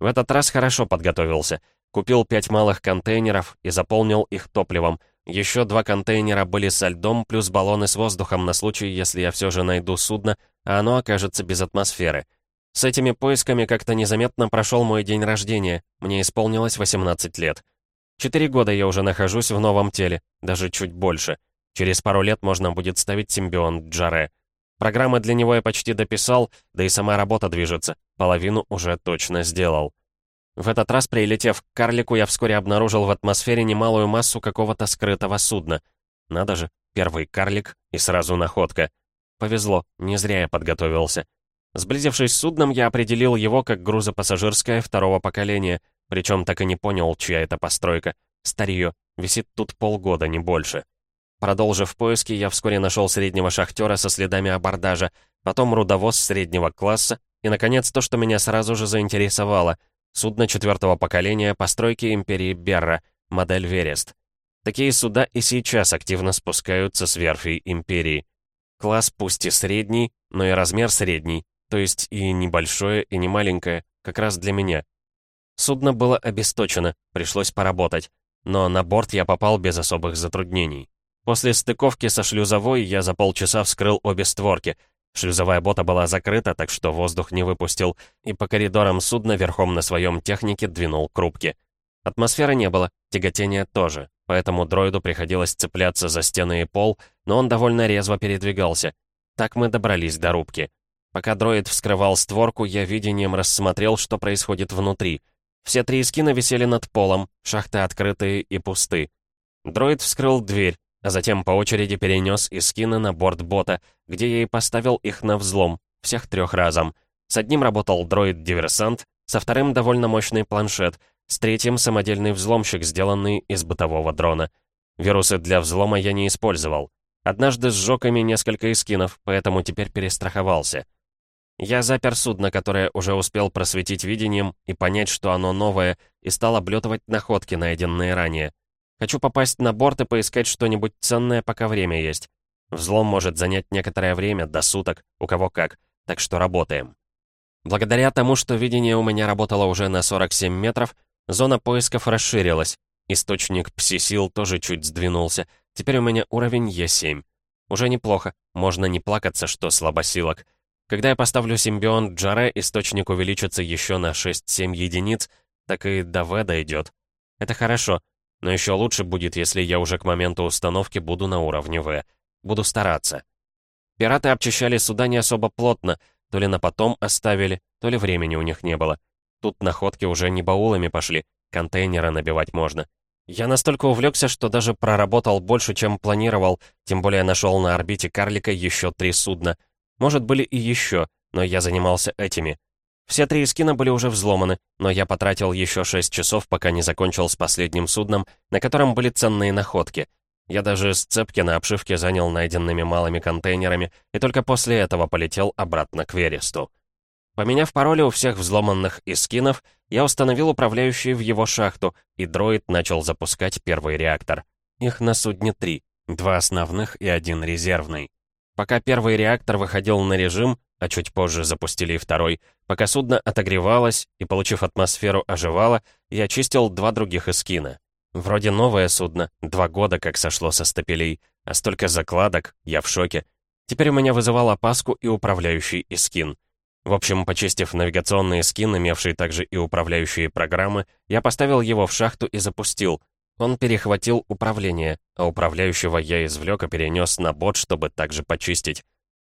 Speaker 1: В этот раз хорошо подготовился. Купил пять малых контейнеров и заполнил их топливом. Еще два контейнера были со льдом, плюс баллоны с воздухом на случай, если я все же найду судно, а оно окажется без атмосферы. С этими поисками как-то незаметно прошел мой день рождения. Мне исполнилось 18 лет. Четыре года я уже нахожусь в новом теле, даже чуть больше. Через пару лет можно будет ставить симбионт Джаре. Программы для него я почти дописал, да и сама работа движется. Половину уже точно сделал. В этот раз, прилетев к карлику, я вскоре обнаружил в атмосфере немалую массу какого-то скрытого судна. Надо же, первый карлик и сразу находка. Повезло, не зря я подготовился. Сблизившись с судном, я определил его как грузопассажирское второго поколения, причем так и не понял, чья это постройка. Старье, висит тут полгода, не больше. Продолжив поиски, я вскоре нашел среднего шахтера со следами абордажа, потом рудовоз среднего класса и, наконец, то, что меня сразу же заинтересовало — судно четвертого поколения постройки империи Берра, модель Верест. Такие суда и сейчас активно спускаются с верфей империи. Класс пусть и средний, но и размер средний, то есть и небольшое, и не маленькое, как раз для меня. Судно было обесточено, пришлось поработать, но на борт я попал без особых затруднений. После стыковки со шлюзовой я за полчаса вскрыл обе створки. Шлюзовая бота была закрыта, так что воздух не выпустил, и по коридорам судна верхом на своем технике двинул к рубке. Атмосферы не было, тяготения тоже, поэтому дроиду приходилось цепляться за стены и пол, но он довольно резво передвигался. Так мы добрались до рубки. Пока дроид вскрывал створку, я видением рассмотрел, что происходит внутри. Все три скина висели над полом, шахты открытые и пусты. Дроид вскрыл дверь, а затем по очереди перенес из скина на борт бота, где я и поставил их на взлом, всех трех разом. С одним работал дроид-диверсант, со вторым довольно мощный планшет, с третьим самодельный взломщик, сделанный из бытового дрона. Вирусы для взлома я не использовал. Однажды сжег ими несколько эскинов, поэтому теперь перестраховался. Я запер судно, которое уже успел просветить видением и понять, что оно новое, и стал облетывать находки, найденные ранее. Хочу попасть на борт и поискать что-нибудь ценное, пока время есть. Взлом может занять некоторое время, до суток, у кого как, так что работаем. Благодаря тому, что видение у меня работало уже на 47 метров, зона поисков расширилась. Источник пси-сил тоже чуть сдвинулся. Теперь у меня уровень Е7. Уже неплохо, можно не плакаться, что слабосилок. Когда я поставлю симбион Джаре, источник увеличится еще на 6-7 единиц, так и до В дойдет. Это хорошо, но еще лучше будет, если я уже к моменту установки буду на уровне В. Буду стараться. Пираты обчищали суда не особо плотно, то ли на потом оставили, то ли времени у них не было. Тут находки уже не баулами пошли, контейнеры набивать можно. Я настолько увлекся, что даже проработал больше, чем планировал, тем более нашел на орбите карлика еще три судна. Может, были и еще, но я занимался этими. Все три эскина были уже взломаны, но я потратил еще шесть часов, пока не закончил с последним судном, на котором были ценные находки. Я даже сцепки на обшивке занял найденными малыми контейнерами, и только после этого полетел обратно к Вересту. Поменяв пароли у всех взломанных эскинов, я установил управляющий в его шахту, и дроид начал запускать первый реактор. Их на судне три, два основных и один резервный. Пока первый реактор выходил на режим, а чуть позже запустили и второй, пока судно отогревалось и, получив атмосферу, оживало, я чистил два других эскина. Вроде новое судно, два года как сошло со стапелей, а столько закладок, я в шоке. Теперь у меня вызывал опаску и управляющий эскин. В общем, почистив навигационные скин, имевшие также и управляющие программы, я поставил его в шахту и запустил. Он перехватил управление, а управляющего я извлек и перенес на бот, чтобы также почистить.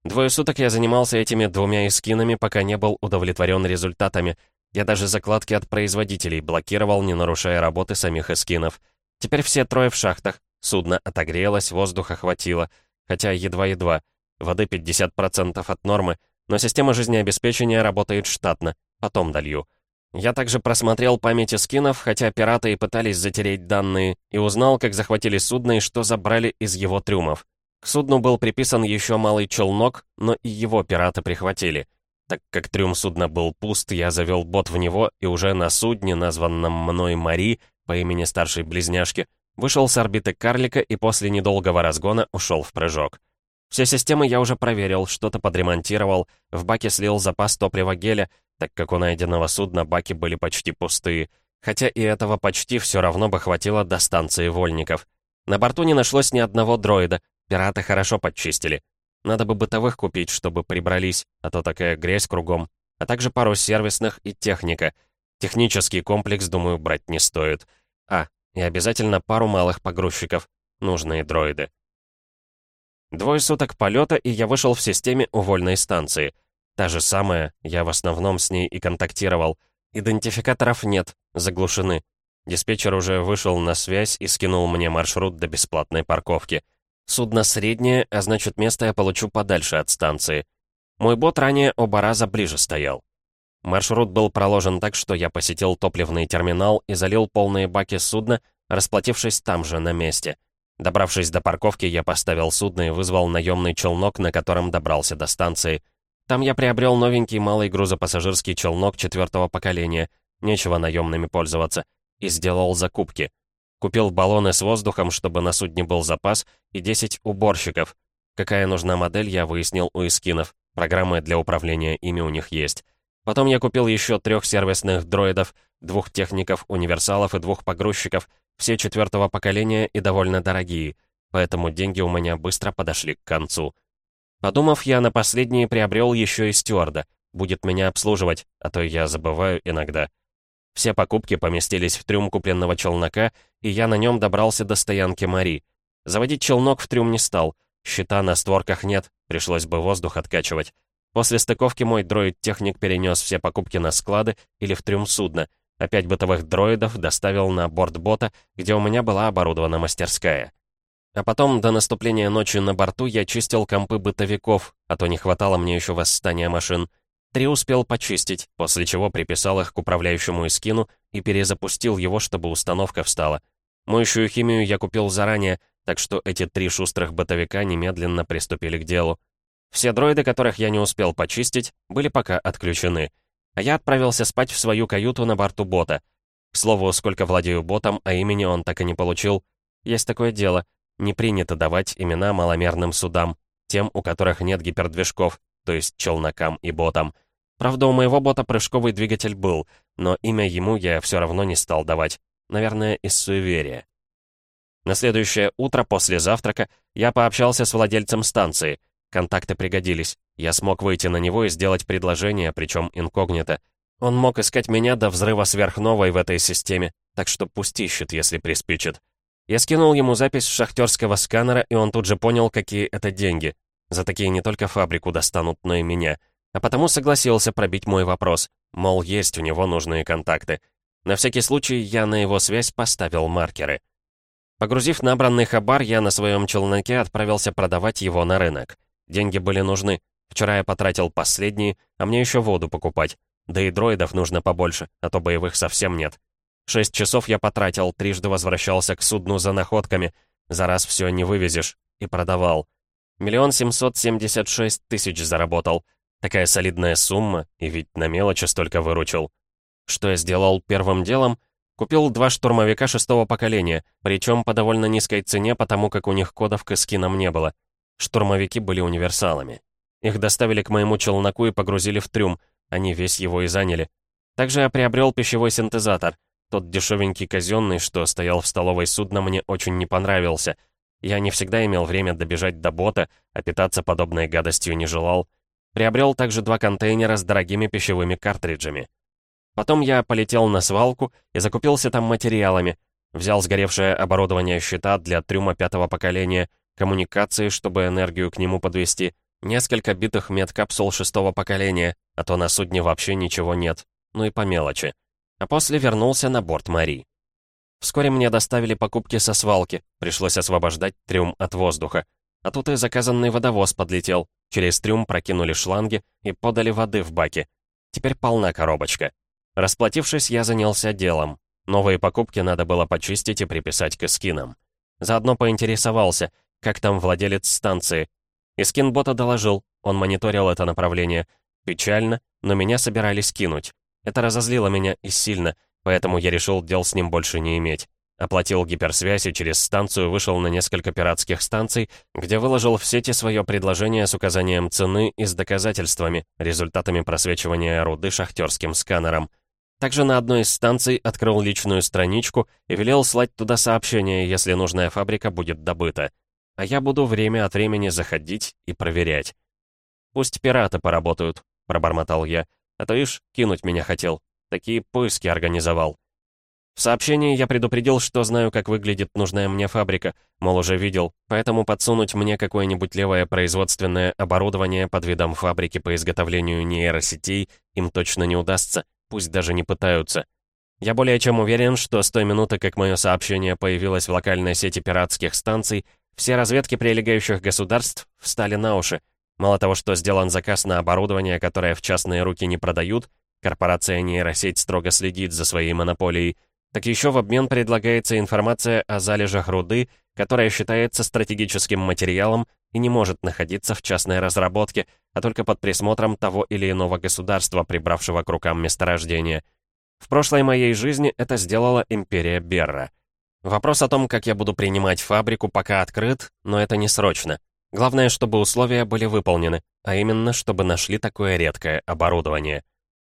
Speaker 1: Двое суток я занимался этими двумя эскинами, пока не был удовлетворен результатами. Я даже закладки от производителей блокировал, не нарушая работы самих эскинов. Теперь все трое в шахтах. Судно отогрелось, воздуха хватило. Хотя едва-едва. Воды 50% от нормы, но система жизнеобеспечения работает штатно. Потом долью. Я также просмотрел памяти скинов, хотя пираты и пытались затереть данные, и узнал, как захватили судно и что забрали из его трюмов. К судну был приписан еще малый челнок, но и его пираты прихватили. Так как трюм судна был пуст, я завел бот в него, и уже на судне, названном мной Мари, по имени старшей близняшки, вышел с орбиты карлика и после недолгого разгона ушел в прыжок. Все системы я уже проверил, что-то подремонтировал, в баке слил запас топлива геля, так как у найденного судна баки были почти пустые, хотя и этого почти все равно бы хватило до станции вольников. На борту не нашлось ни одного дроида, пираты хорошо подчистили. Надо бы бытовых купить, чтобы прибрались, а то такая грязь кругом, а также пару сервисных и техника. Технический комплекс, думаю, брать не стоит. А, и обязательно пару малых погрузчиков, нужные дроиды. Двое суток полета, и я вышел в системе у вольной станции. Та же самая, я в основном с ней и контактировал. Идентификаторов нет, заглушены. Диспетчер уже вышел на связь и скинул мне маршрут до бесплатной парковки. Судно среднее, а значит место я получу подальше от станции. Мой бот ранее оба раза ближе стоял. Маршрут был проложен так, что я посетил топливный терминал и залил полные баки судна, расплатившись там же, на месте. Добравшись до парковки, я поставил судно и вызвал наемный челнок, на котором добрался до станции. Там я приобрел новенький малый грузопассажирский челнок четвертого поколения, нечего наемными пользоваться, и сделал закупки. Купил баллоны с воздухом, чтобы на судне был запас, и 10 уборщиков. Какая нужна модель, я выяснил у эскинов. Программы для управления ими у них есть. Потом я купил еще трех сервисных дроидов, двух техников-универсалов и двух погрузчиков, все четвертого поколения и довольно дорогие, поэтому деньги у меня быстро подошли к концу. Подумав, я на последние приобрел еще и стюарда. Будет меня обслуживать, а то я забываю иногда. Все покупки поместились в трюм купленного челнока, и я на нем добрался до стоянки Мари. Заводить челнок в трюм не стал. Щита на створках нет, пришлось бы воздух откачивать. После стыковки мой дроид-техник перенес все покупки на склады или в трюм судна, Опять бытовых дроидов доставил на борт бота, где у меня была оборудована мастерская. А потом, до наступления ночи на борту, я чистил компы бытовиков, а то не хватало мне еще восстания машин. Три успел почистить, после чего приписал их к управляющему эскину и перезапустил его, чтобы установка встала. Моющую химию я купил заранее, так что эти три шустрых бытовика немедленно приступили к делу. Все дроиды, которых я не успел почистить, были пока отключены — а я отправился спать в свою каюту на борту бота. К слову, сколько владею ботом, а имени он так и не получил. Есть такое дело. Не принято давать имена маломерным судам, тем, у которых нет гипердвижков, то есть челнокам и ботам. Правда, у моего бота прыжковый двигатель был, но имя ему я все равно не стал давать. Наверное, из суеверия. На следующее утро после завтрака я пообщался с владельцем станции. Контакты пригодились. Я смог выйти на него и сделать предложение, причем инкогнито. Он мог искать меня до взрыва сверхновой в этой системе, так что пусть ищет, если приспичит. Я скинул ему запись шахтерского сканера, и он тут же понял, какие это деньги. За такие не только фабрику достанут, но и меня. А потому согласился пробить мой вопрос. Мол, есть у него нужные контакты. На всякий случай я на его связь поставил маркеры. Погрузив набранный хабар, я на своем челноке отправился продавать его на рынок. Деньги были нужны. Вчера я потратил последние, а мне еще воду покупать. Да и дроидов нужно побольше, а то боевых совсем нет. Шесть часов я потратил, трижды возвращался к судну за находками. За раз все не вывезешь. И продавал. Миллион семьсот семьдесят шесть тысяч заработал. Такая солидная сумма, и ведь на мелочи столько выручил. Что я сделал первым делом? Купил два штурмовика шестого поколения, причем по довольно низкой цене, потому как у них кодов к эскинам не было. Штурмовики были универсалами. Их доставили к моему челноку и погрузили в трюм, они весь его и заняли. Также я приобрел пищевой синтезатор. Тот дешевенький казенный, что стоял в столовой судна, мне очень не понравился. Я не всегда имел время добежать до бота, а питаться подобной гадостью не желал. Приобрел также два контейнера с дорогими пищевыми картриджами. Потом я полетел на свалку и закупился там материалами. Взял сгоревшее оборудование щита для трюма пятого поколения, коммуникации, чтобы энергию к нему подвести, несколько битых медкапсул шестого поколения, а то на судне вообще ничего нет, ну и по мелочи. А после вернулся на борт Мари. Вскоре мне доставили покупки со свалки, пришлось освобождать трюм от воздуха. А тут и заказанный водовоз подлетел. Через трюм прокинули шланги и подали воды в баки. Теперь полна коробочка. Расплатившись, я занялся делом. Новые покупки надо было почистить и приписать к эскинам. Заодно поинтересовался, как там владелец станции. Искин бота доложил, он мониторил это направление. Печально, но меня собирались кинуть. Это разозлило меня и сильно, поэтому я решил дел с ним больше не иметь. Оплатил гиперсвязь и через станцию вышел на несколько пиратских станций, где выложил в сети свое предложение с указанием цены и с доказательствами, результатами просвечивания руды шахтерским сканером. Также на одной из станций открыл личную страничку и велел слать туда сообщение, если нужная фабрика будет добыта. А я буду время от времени заходить и проверять. Пусть пираты поработают, пробормотал я. «А то, ишь, кинуть меня хотел. Такие поиски организовал». В сообщении я предупредил, что знаю, как выглядит нужная мне фабрика, мол, уже видел, поэтому подсунуть мне какое-нибудь левое производственное оборудование под видом фабрики по изготовлению нейросетей им точно не удастся, пусть даже не пытаются. Я более чем уверен, что с той минуты, как мое сообщение появилось в локальной сети пиратских станций, все разведки прилегающих государств встали на уши, Мало того, что сделан заказ на оборудование, которое в частные руки не продают, корпорация нейросеть строго следит за своей монополией, так еще в обмен предлагается информация о залежах руды, которая считается стратегическим материалом и не может находиться в частной разработке, а только под присмотром того или иного государства, прибравшего к рукам месторождение. В прошлой моей жизни это сделала империя Берра. Вопрос о том, как я буду принимать фабрику, пока открыт, но это не срочно. Главное, чтобы условия были выполнены, а именно, чтобы нашли такое редкое оборудование.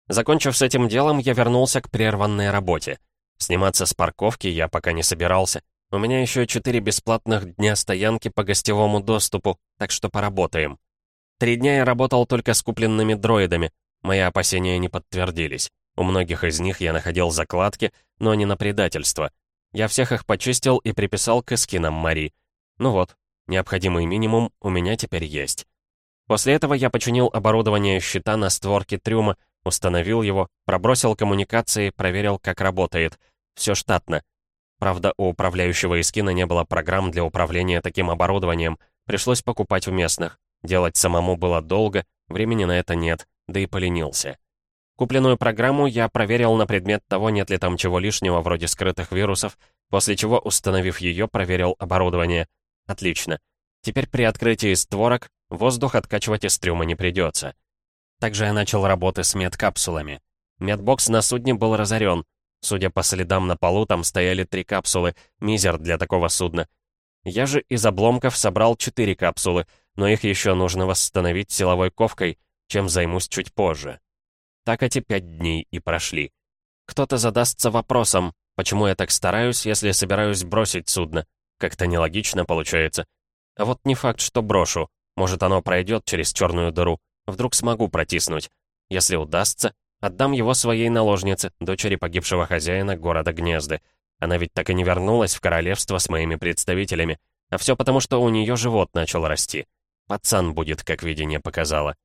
Speaker 1: Закончив с этим делом, я вернулся к прерванной работе. Сниматься с парковки я пока не собирался. У меня еще четыре бесплатных дня стоянки по гостевому доступу, так что поработаем. Три дня я работал только с купленными дроидами. Мои опасения не подтвердились. У многих из них я находил закладки, но не на предательство. Я всех их почистил и приписал к эскинам Мари. Ну вот, Необходимый минимум у меня теперь есть. После этого я починил оборудование щита на створке трюма, установил его, пробросил коммуникации, проверил, как работает. Все штатно. Правда, у управляющего Искина не было программ для управления таким оборудованием. Пришлось покупать в местных. Делать самому было долго, времени на это нет, да и поленился. Купленную программу я проверил на предмет того, нет ли там чего лишнего, вроде скрытых вирусов, после чего, установив ее, проверил оборудование. Отлично. Теперь при открытии створок воздух откачивать из трюма не придется. Также я начал работы с медкапсулами. Медбокс на судне был разорен. Судя по следам на полу, там стояли три капсулы, мизер для такого судна. Я же из обломков собрал четыре капсулы, но их еще нужно восстановить силовой ковкой, чем займусь чуть позже. Так эти пять дней и прошли. Кто-то задастся вопросом, почему я так стараюсь, если собираюсь бросить судно. Как-то нелогично получается. А вот не факт, что брошу. Может, оно пройдет через черную дыру. Вдруг смогу протиснуть. Если удастся, отдам его своей наложнице, дочери погибшего хозяина города Гнезды. Она ведь так и не вернулась в королевство с моими представителями. А все потому, что у нее живот начал расти. Пацан будет, как видение показало.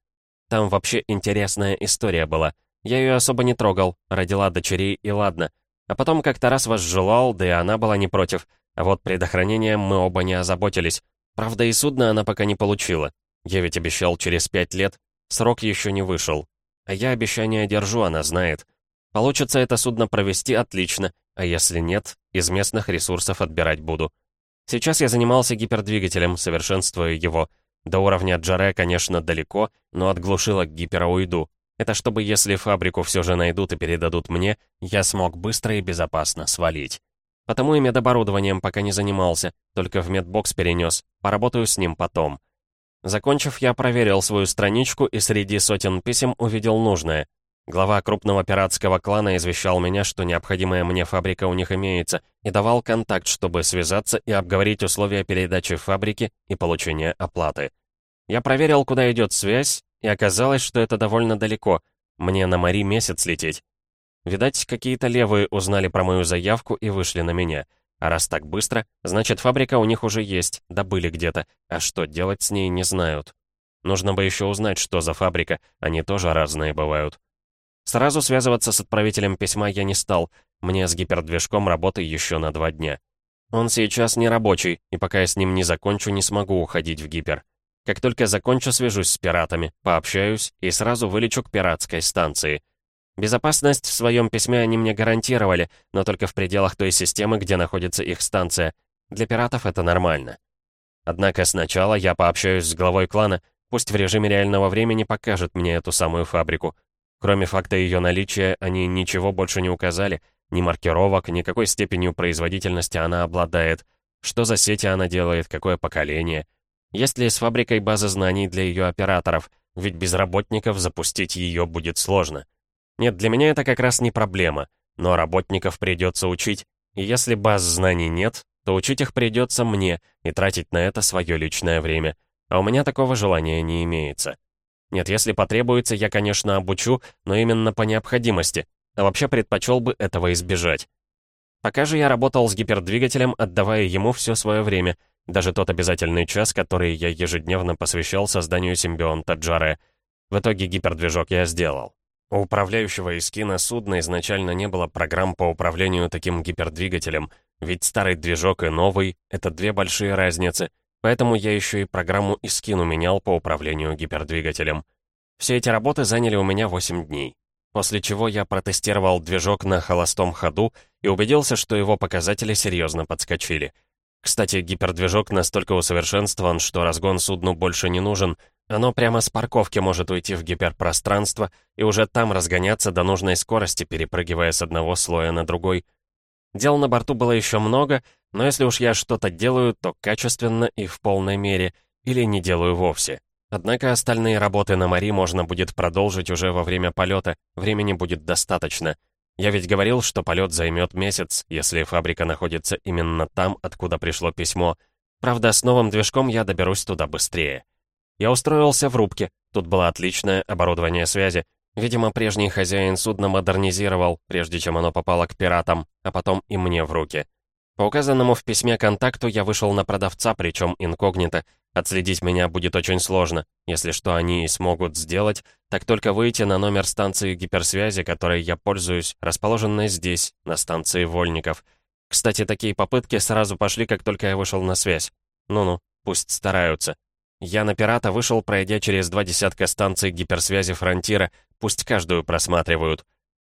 Speaker 1: Там вообще интересная история была. Я ее особо не трогал, родила дочерей и ладно. А потом как-то раз возжелал, да и она была не против. А вот предохранением мы оба не озаботились. Правда, и судно она пока не получила. Я ведь обещал через пять лет. Срок еще не вышел. А я обещание держу, она знает. Получится это судно провести отлично, а если нет, из местных ресурсов отбирать буду. Сейчас я занимался гипердвигателем, совершенствуя его. До уровня Джаре, конечно, далеко, но от глушилок гипера уйду. Это чтобы, если фабрику все же найдут и передадут мне, я смог быстро и безопасно свалить. Потому и медоборудованием пока не занимался, только в медбокс перенес. Поработаю с ним потом. Закончив, я проверил свою страничку и среди сотен писем увидел нужное. Глава крупного пиратского клана извещал меня, что необходимая мне фабрика у них имеется, и давал контакт, чтобы связаться и обговорить условия передачи фабрики и получения оплаты. Я проверил, куда идет связь, и оказалось, что это довольно далеко. Мне на Мари месяц лететь. Видать, какие-то левые узнали про мою заявку и вышли на меня. А раз так быстро, значит, фабрика у них уже есть, добыли где-то, а что делать с ней не знают. Нужно бы еще узнать, что за фабрика, они тоже разные бывают. Сразу связываться с отправителем письма я не стал, мне с гипердвижком работы еще на два дня. Он сейчас не рабочий, и пока я с ним не закончу, не смогу уходить в гипер. Как только закончу, свяжусь с пиратами, пообщаюсь и сразу вылечу к пиратской станции. Безопасность в своем письме они мне гарантировали, но только в пределах той системы, где находится их станция. Для пиратов это нормально. Однако сначала я пообщаюсь с главой клана, пусть в режиме реального времени покажет мне эту самую фабрику. Кроме факта ее наличия, они ничего больше не указали, ни маркировок, ни какой степенью производительности она обладает, что за сети она делает, какое поколение. Есть ли с фабрикой база знаний для ее операторов, ведь без работников запустить ее будет сложно. Нет, для меня это как раз не проблема, но работников придется учить, и если баз знаний нет, то учить их придется мне и тратить на это свое личное время, а у меня такого желания не имеется. Нет, если потребуется, я, конечно, обучу, но именно по необходимости. А вообще предпочел бы этого избежать. Пока же я работал с гипердвигателем, отдавая ему все свое время, даже тот обязательный час, который я ежедневно посвящал созданию симбионта Джаре. В итоге гипердвижок я сделал. У управляющего Искина судна изначально не было программ по управлению таким гипердвигателем, ведь старый движок и новый — это две большие разницы — Поэтому я еще и программу и скину менял по управлению гипердвигателем. Все эти работы заняли у меня 8 дней. После чего я протестировал движок на холостом ходу и убедился, что его показатели серьезно подскочили. Кстати, гипердвижок настолько усовершенствован, что разгон судну больше не нужен. Оно прямо с парковки может уйти в гиперпространство и уже там разгоняться до нужной скорости, перепрыгивая с одного слоя на другой. Дел на борту было еще много, но если уж я что-то делаю, то качественно и в полной мере, или не делаю вовсе. Однако остальные работы на Мари можно будет продолжить уже во время полета, времени будет достаточно. Я ведь говорил, что полет займет месяц, если фабрика находится именно там, откуда пришло письмо. Правда, с новым движком я доберусь туда быстрее. Я устроился в рубке, тут было отличное оборудование связи. Видимо, прежний хозяин судна модернизировал, прежде чем оно попало к пиратам, а потом и мне в руки. По указанному в письме контакту я вышел на продавца, причем инкогнито. Отследить меня будет очень сложно. Если что они и смогут сделать, так только выйти на номер станции гиперсвязи, которой я пользуюсь, расположенной здесь, на станции Вольников. Кстати, такие попытки сразу пошли, как только я вышел на связь. Ну-ну, пусть стараются. Я на пирата вышел, пройдя через два десятка станций гиперсвязи Фронтира, пусть каждую просматривают.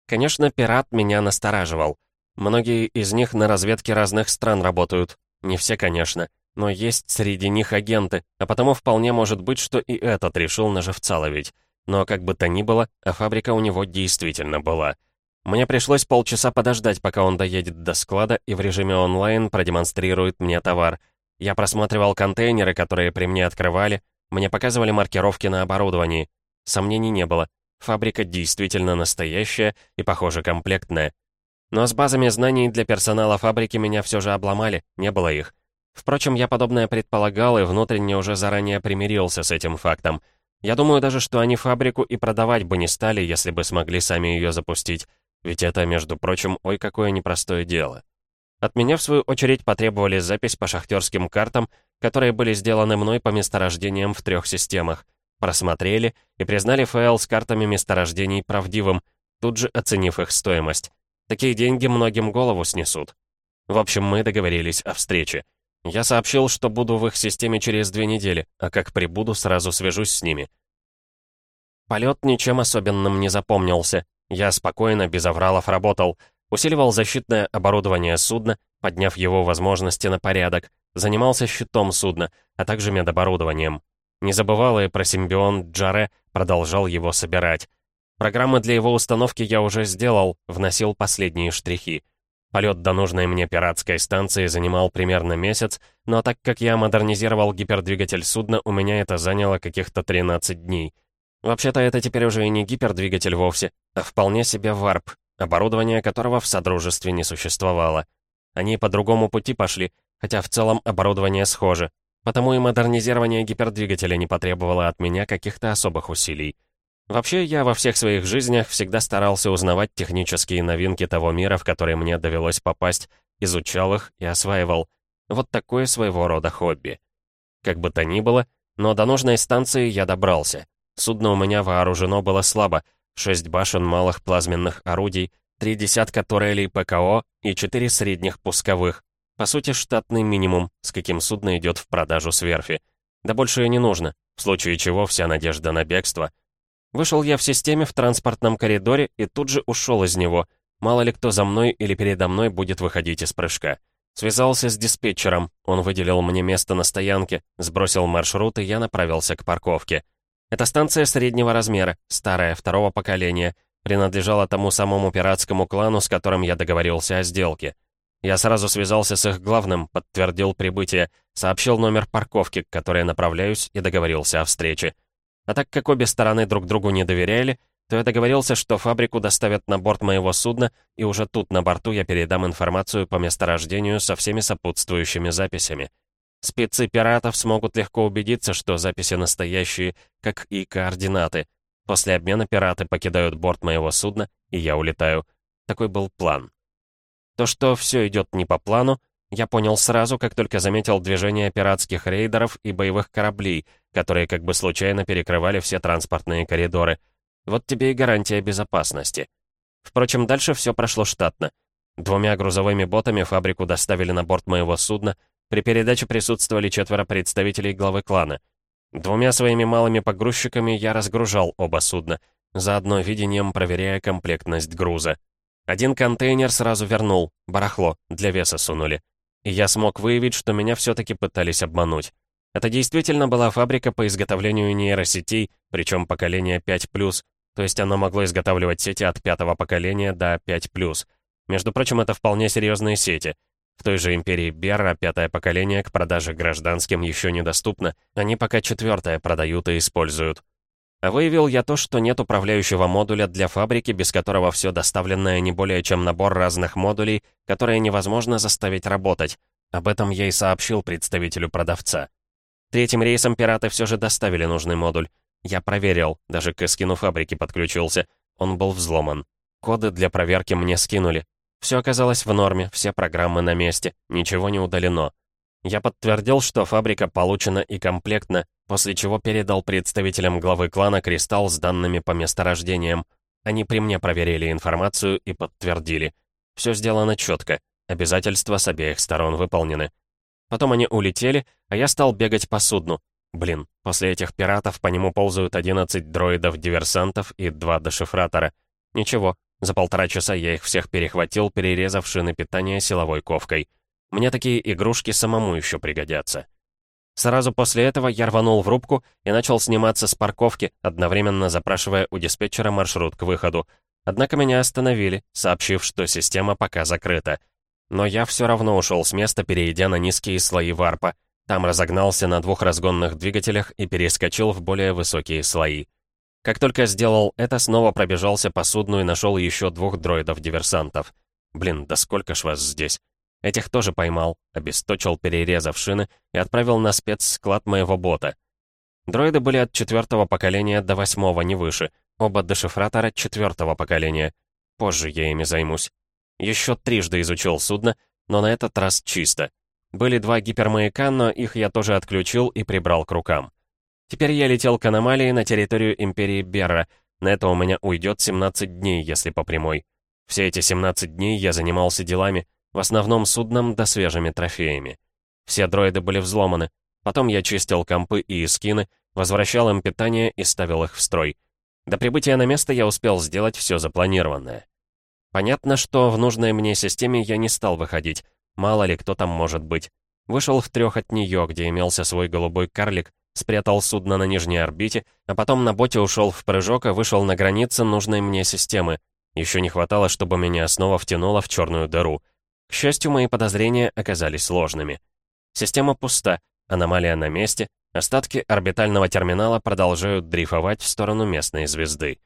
Speaker 1: Конечно, пират меня настораживал. Многие из них на разведке разных стран работают. Не все, конечно. Но есть среди них агенты, а потому вполне может быть, что и этот решил на живца ловить. Но как бы то ни было, а фабрика у него действительно была. Мне пришлось полчаса подождать, пока он доедет до склада и в режиме онлайн продемонстрирует мне товар. Я просматривал контейнеры, которые при мне открывали, мне показывали маркировки на оборудовании. Сомнений не было. Фабрика действительно настоящая и, похоже, комплектная. Но с базами знаний для персонала фабрики меня все же обломали, не было их. Впрочем, я подобное предполагал и внутренне уже заранее примирился с этим фактом. Я думаю даже, что они фабрику и продавать бы не стали, если бы смогли сами ее запустить. Ведь это, между прочим, ой, какое непростое дело. От меня, в свою очередь, потребовали запись по шахтерским картам, которые были сделаны мной по месторождениям в трех системах. Просмотрели и признали файл с картами месторождений правдивым, тут же оценив их стоимость. Такие деньги многим голову снесут. В общем, мы договорились о встрече. Я сообщил, что буду в их системе через две недели, а как прибуду, сразу свяжусь с ними. Полет ничем особенным не запомнился. Я спокойно, без авралов работал. Усиливал защитное оборудование судна, подняв его возможности на порядок. Занимался щитом судна, а также медоборудованием. Не забывал и про симбион Джаре, продолжал его собирать. Программы для его установки я уже сделал, вносил последние штрихи. Полет до нужной мне пиратской станции занимал примерно месяц, но так как я модернизировал гипердвигатель судна, у меня это заняло каких-то 13 дней. Вообще-то это теперь уже и не гипердвигатель вовсе, а вполне себе варп, оборудование которого в Содружестве не существовало. Они по другому пути пошли, хотя в целом оборудование схоже. Потому и модернизирование гипердвигателя не потребовало от меня каких-то особых усилий. Вообще, я во всех своих жизнях всегда старался узнавать технические новинки того мира, в который мне довелось попасть, изучал их и осваивал. Вот такое своего рода хобби. Как бы то ни было, но до нужной станции я добрался. Судно у меня вооружено было слабо. Шесть башен малых плазменных орудий, три десятка турелей ПКО и четыре средних пусковых. По сути, штатный минимум, с каким судно идет в продажу с верфи. Да больше и не нужно, в случае чего вся надежда на бегство. Вышел я в системе в транспортном коридоре и тут же ушел из него. Мало ли кто за мной или передо мной будет выходить из прыжка. Связался с диспетчером, он выделил мне место на стоянке, сбросил маршрут, и я направился к парковке. Эта станция среднего размера, старая, второго поколения, принадлежала тому самому пиратскому клану, с которым я договорился о сделке. Я сразу связался с их главным, подтвердил прибытие, сообщил номер парковки, к которой направляюсь, и договорился о встрече. А так как обе стороны друг другу не доверяли, то я договорился, что фабрику доставят на борт моего судна, и уже тут на борту я передам информацию по месторождению со всеми сопутствующими записями. Спецы пиратов смогут легко убедиться, что записи настоящие, как и координаты. После обмена пираты покидают борт моего судна, и я улетаю. Такой был план. То, что все идет не по плану, я понял сразу, как только заметил движение пиратских рейдеров и боевых кораблей, которые как бы случайно перекрывали все транспортные коридоры. Вот тебе и гарантия безопасности. Впрочем, дальше все прошло штатно. Двумя грузовыми ботами фабрику доставили на борт моего судна, при передаче присутствовали четверо представителей главы клана. Двумя своими малыми погрузчиками я разгружал оба судна, заодно видением проверяя комплектность груза. Один контейнер сразу вернул, барахло, для веса сунули. И я смог выявить, что меня все-таки пытались обмануть. Это действительно была фабрика по изготовлению нейросетей, причем поколения 5+, то есть она могло изготавливать сети от пятого поколения до 5+. Между прочим, это вполне серьезные сети — в той же империи Берра пятое поколение к продаже гражданским еще недоступно, они пока четвертое продают и используют. А выявил я то, что нет управляющего модуля для фабрики, без которого все доставленное не более чем набор разных модулей, которые невозможно заставить работать. Об этом я и сообщил представителю продавца. Третьим рейсом пираты все же доставили нужный модуль. Я проверил, даже к эскину фабрики подключился. Он был взломан. Коды для проверки мне скинули. Все оказалось в норме, все программы на месте, ничего не удалено. Я подтвердил, что фабрика получена и комплектна, после чего передал представителям главы клана кристалл с данными по месторождениям. Они при мне проверили информацию и подтвердили. Все сделано четко, обязательства с обеих сторон выполнены. Потом они улетели, а я стал бегать по судну. Блин, после этих пиратов по нему ползают 11 дроидов-диверсантов и два дешифратора. Ничего, за полтора часа я их всех перехватил, перерезав шины питания силовой ковкой. Мне такие игрушки самому еще пригодятся. Сразу после этого я рванул в рубку и начал сниматься с парковки, одновременно запрашивая у диспетчера маршрут к выходу. Однако меня остановили, сообщив, что система пока закрыта. Но я все равно ушел с места, перейдя на низкие слои варпа. Там разогнался на двух разгонных двигателях и перескочил в более высокие слои. Как только сделал это, снова пробежался по судну и нашел еще двух дроидов-диверсантов. Блин, да сколько ж вас здесь? Этих тоже поймал, обесточил, перерезав шины и отправил на спецсклад моего бота. Дроиды были от четвертого поколения до восьмого, не выше. Оба дешифратора четвертого поколения. Позже я ими займусь. Еще трижды изучил судно, но на этот раз чисто. Были два гипермаяка, но их я тоже отключил и прибрал к рукам. Теперь я летел к аномалии на территорию Империи Берра. На это у меня уйдет 17 дней, если по прямой. Все эти 17 дней я занимался делами, в основном судном да свежими трофеями. Все дроиды были взломаны. Потом я чистил компы и скины, возвращал им питание и ставил их в строй. До прибытия на место я успел сделать все запланированное. Понятно, что в нужной мне системе я не стал выходить. Мало ли кто там может быть. Вышел в трех от нее, где имелся свой голубой карлик, спрятал судно на нижней орбите, а потом на боте ушел в прыжок и вышел на границы нужной мне системы. Еще не хватало, чтобы меня снова втянуло в черную дыру. К счастью, мои подозрения оказались сложными. Система пуста, аномалия на месте, остатки орбитального терминала продолжают дрейфовать в сторону местной звезды.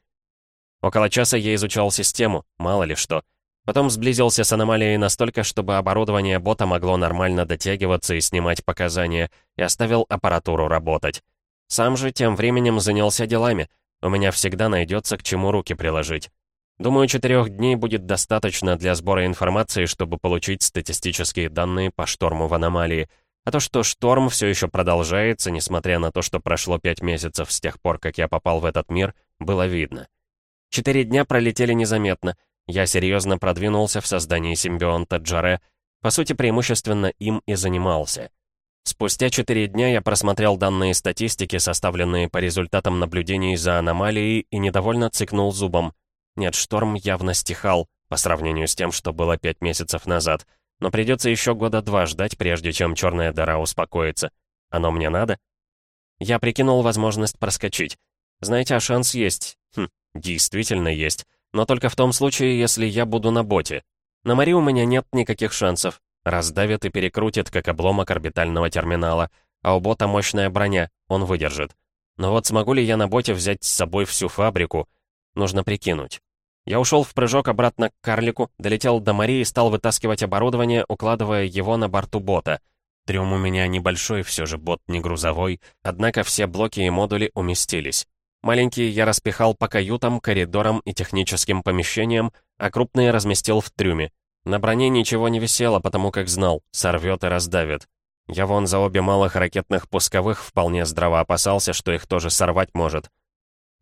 Speaker 1: Около часа я изучал систему, мало ли что. Потом сблизился с аномалией настолько, чтобы оборудование бота могло нормально дотягиваться и снимать показания, и оставил аппаратуру работать. Сам же тем временем занялся делами. У меня всегда найдется к чему руки приложить. Думаю, четырех дней будет достаточно для сбора информации, чтобы получить статистические данные по шторму в аномалии. А то, что шторм все еще продолжается, несмотря на то, что прошло пять месяцев с тех пор, как я попал в этот мир, было видно. Четыре дня пролетели незаметно. Я серьезно продвинулся в создании симбионта Джаре. По сути, преимущественно им и занимался. Спустя четыре дня я просмотрел данные статистики, составленные по результатам наблюдений за аномалией, и недовольно цикнул зубом. Нет, шторм явно стихал, по сравнению с тем, что было пять месяцев назад. Но придется еще года два ждать, прежде чем черная дыра успокоится. Оно мне надо? Я прикинул возможность проскочить. Знаете, а шанс есть. Хм, Действительно есть. Но только в том случае, если я буду на боте. На море у меня нет никаких шансов. Раздавит и перекрутит, как обломок орбитального терминала. А у бота мощная броня, он выдержит. Но вот смогу ли я на боте взять с собой всю фабрику? Нужно прикинуть. Я ушел в прыжок обратно к карлику, долетел до морей и стал вытаскивать оборудование, укладывая его на борту бота. Трюм у меня небольшой, все же бот не грузовой, однако все блоки и модули уместились. Маленькие я распихал по каютам, коридорам и техническим помещениям, а крупные разместил в трюме. На броне ничего не висело, потому как знал, сорвет и раздавит. Я вон за обе малых ракетных пусковых вполне здраво опасался, что их тоже сорвать может.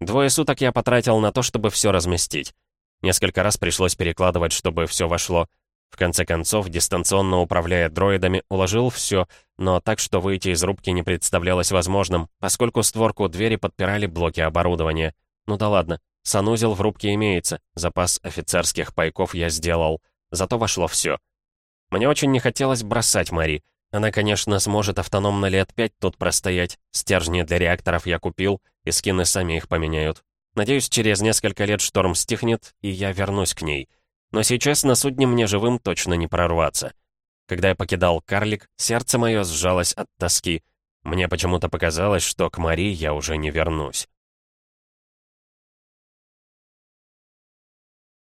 Speaker 1: Двое суток я потратил на то, чтобы все разместить. Несколько раз пришлось перекладывать, чтобы все вошло. В конце концов, дистанционно управляя дроидами, уложил все, но так, что выйти из рубки не представлялось возможным, поскольку створку двери подпирали блоки оборудования. Ну да ладно, санузел в рубке имеется, запас офицерских пайков я сделал, зато вошло все. Мне очень не хотелось бросать Мари. Она, конечно, сможет автономно лет пять тут простоять, стержни для реакторов я купил, и скины сами их поменяют. Надеюсь, через несколько лет шторм стихнет, и я вернусь к ней. Но сейчас на судне мне живым точно не прорваться. Когда я покидал карлик, сердце мое сжалось от тоски. Мне почему-то показалось, что к Мари я уже не вернусь.